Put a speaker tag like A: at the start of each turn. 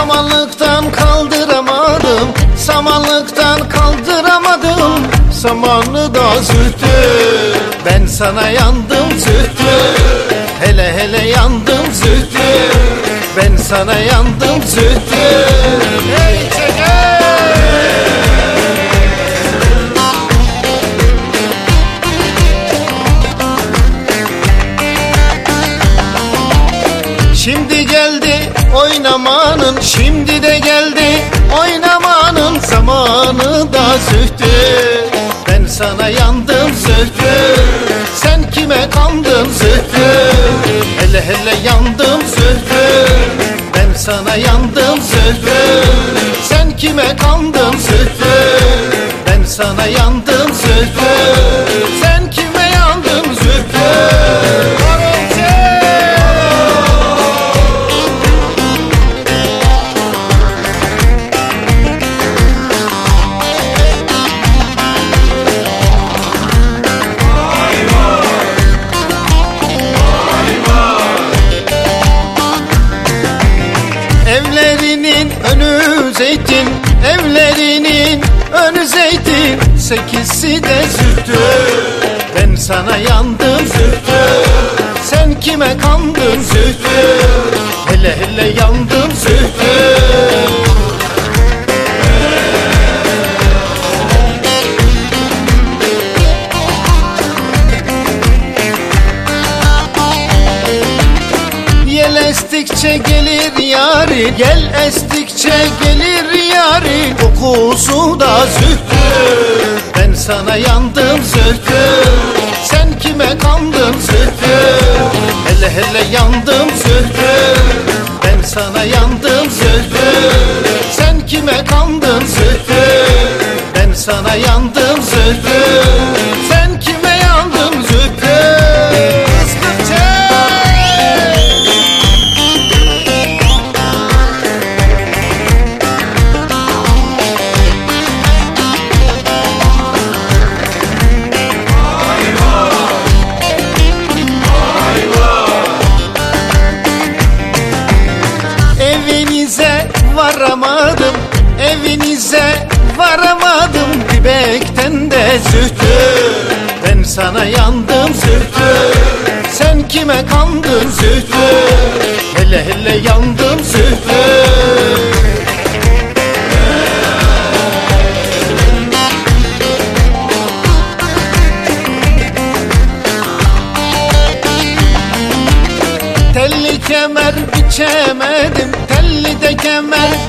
A: Samanlıktan kaldıramadım. Samanlıktan kaldıramadım. Samanlı da zühtü Ben sana yandım zühtü Hele hele yandım zühtü Ben sana yandım zühtü Hey çeker Şimdi geldi oynamanın Şimdi de geldi. Oynamanın Zamanı da zühtü Ben sana yandım zühtü Sen kime kandın zühtü Hele hele yandım zühtü Ben sana yandım zühtü Sen kime kandın zühtü Ben sana yandım Önü zeytin Sekizsi de zühtü. Ben sana yandım. Zühtü. Sen kime kandın? Zühtü. Hele hele yandım. Zühtü estikçe gelir yari Gel estikçe gelir yari. Kokusu da zühtü Ben sana yandım zühtü. Sen kime kandın zühtü? Hele hele yandım zühtü Ben sana yandım zühtü. Sen kime kandın zühtü? Ben sana yandım zühtü varamadım. Evinize varamadım. Dibekten de zühtü Ben sana yandım zühtü Sen kime kandın zühtü Hele hele yandım zühtü Telli kemer biçemedim Telli de